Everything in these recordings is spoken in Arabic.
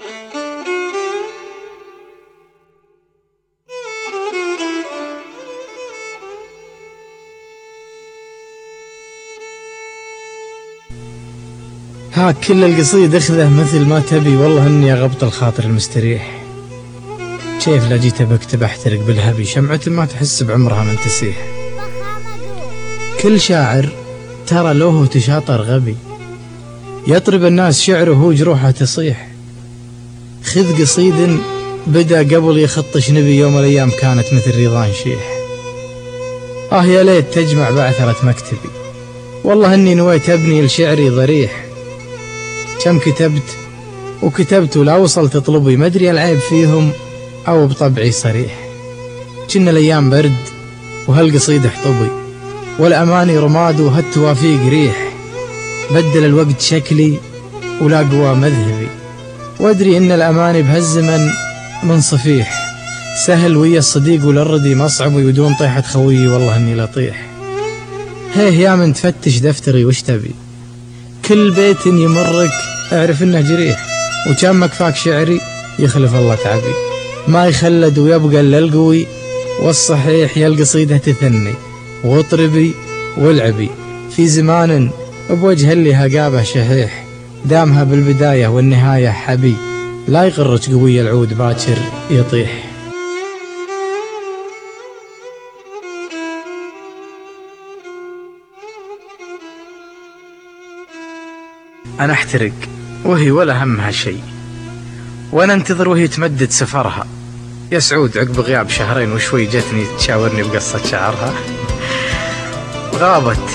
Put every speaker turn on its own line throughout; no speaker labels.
ها كل القصيد اخذه مثل ما تبي. والله اني اغبط الخاطر المستريح. كيف لا جيت بكتب احترق بالهبي؟ شمعة ما تحس بعمرها من تسيح. كل شاعر ترى له تشاطر غبي. يطرب الناس شعره وهو جروحه تصيح. خذ قصيد بدا قبل يخطش نبي يوم الأيام كانت مثل رضان شيح. آه يا ليت تجمع بعثرة مكتبي. والله إني نويت أبني لشعري ضريح. كم كتبت؟ وكتبت ولا وصلت طلبي ما أدري العيب فيهم أو بطبعي صريح. كنا الأيام برد وهالقصيد حطبي والأماني رماد وهالتوافيق ريح. بدل الوقت شكلي ولا قوى مذهبي. وادري إن الاماني بهالزمن من صفيح. سهل ويا الصديق وللردي مصعب ودون طيحة خويي والله إني لطيح. هيه يا من تفتش دفتري وش تبي؟ كل بيت يمرك أعرف إنه جريح وكان مكفاك شعري يخلف الله تعبي. ما يخلد ويبقى إلا القوي والصحيح يا القصيدة تثني. واطربي والعبي في زمان بوجه اللي هقابه شحيح. دامها بالبداية والنهاية حبي. لا يغرك قوي العود باكر يطيح. أنا أحترق. وهي ولا همها شيء. وأنا أنتظر وهي تمدد سفرها. يا سعود عقب غياب شهرين وشوي جتني تشاورني بقصة شعرها. غابت.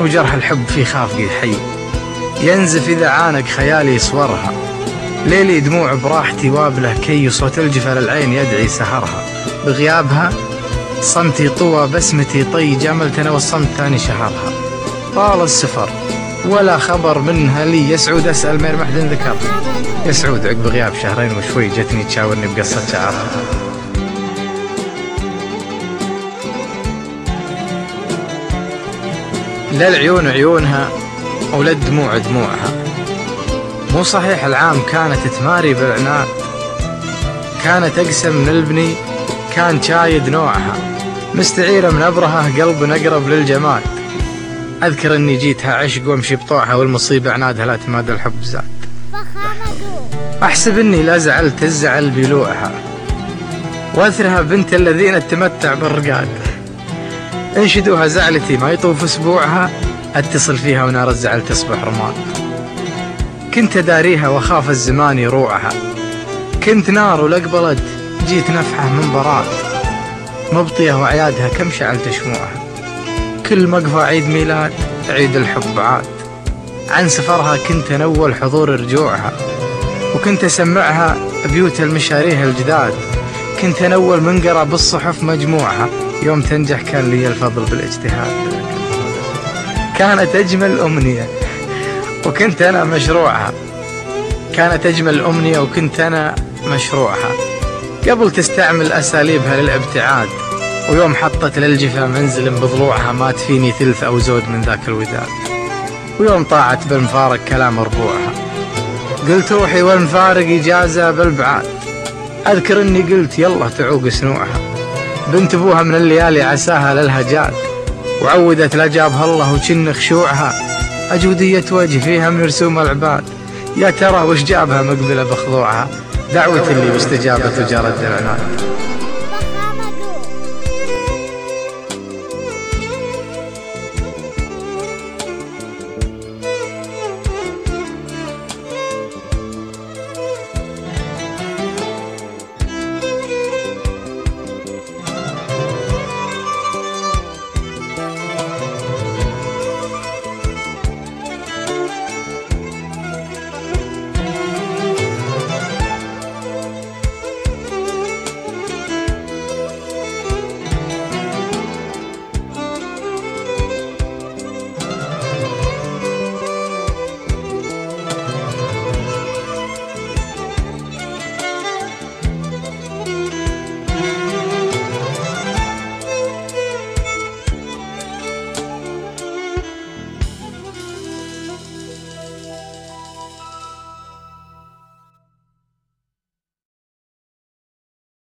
وجرح الحب في خافقي حي ينزف إذا عانق خيالي صورها ليلي دموع براحتي وابله كي صوت الجفا للعين يدعي سهرها. بغيابها صمتي طوى بسمتي طي جملت أنا والصمت ثاني شهرها. طال السفر ولا خبر منها لي. يسعود أسأل مير محد ذكر. يسعود عقب غياب شهرين وشوي جتني تشاورني بقصة شعرها. لا العيون عيونها ولا الدموع دموعها. مو صحيح العام كانت تماري بالعناد كانت أقسم من البني كان شايد نوعها. مستعيرة من أبرهة قلب أقرب للجماد. أذكر أني جيتها عشق وامشي بطوعها والمصيبة عنادها لا تماد الحب زاد أحسب أني لا زعلت الزعل بلوعها. وأثرها بنت الذين تمتع بالرقاد. إنشدوها زعلتي ما يطوف أسبوعها. أتصل فيها ونار الزعل تصبح رماد. كنت أداريها وأخاف الزمان يروعها. كنت نار ولقبلت جيت نفحة من براد. مبطية وعيادها كم شعلت شموعها. كل مقفى عيد ميلاد عيد الحب عاد عن سفرها كنت أنول حضور رجوعها. وكنت أسمعها بيوت المشاريه الجداد. كنت أنول منقرة بالصحف مجموعها. يوم تنجح كان لي الفضل بالاجتهاد. كانت أجمل أمنية. وكنت أنا مشروعها. كانت أجمل أمنية وكنت أنا مشروعها. قبل تستعمل أساليبها للابتعاد ويوم حطت للجفا منزل بضلوعها مات فيني ثلث أو زود من ذاك الوداد. ويوم طاعت بالمفارق كلام ربوعها. قلت روحي والمفارق إجازة بالبعاد. أذكر إني قلت يلا تعوق سنوعها. بنت أبوها من الليالي عساها للهجاد. وعودت لا جابها الله وشن خشوعها. أجودية وجه فيها من رسوم العباد. يا ترى وش جابها مقبلة بخضوعها؟ دعوة اللي واستجابت وجرت العناد.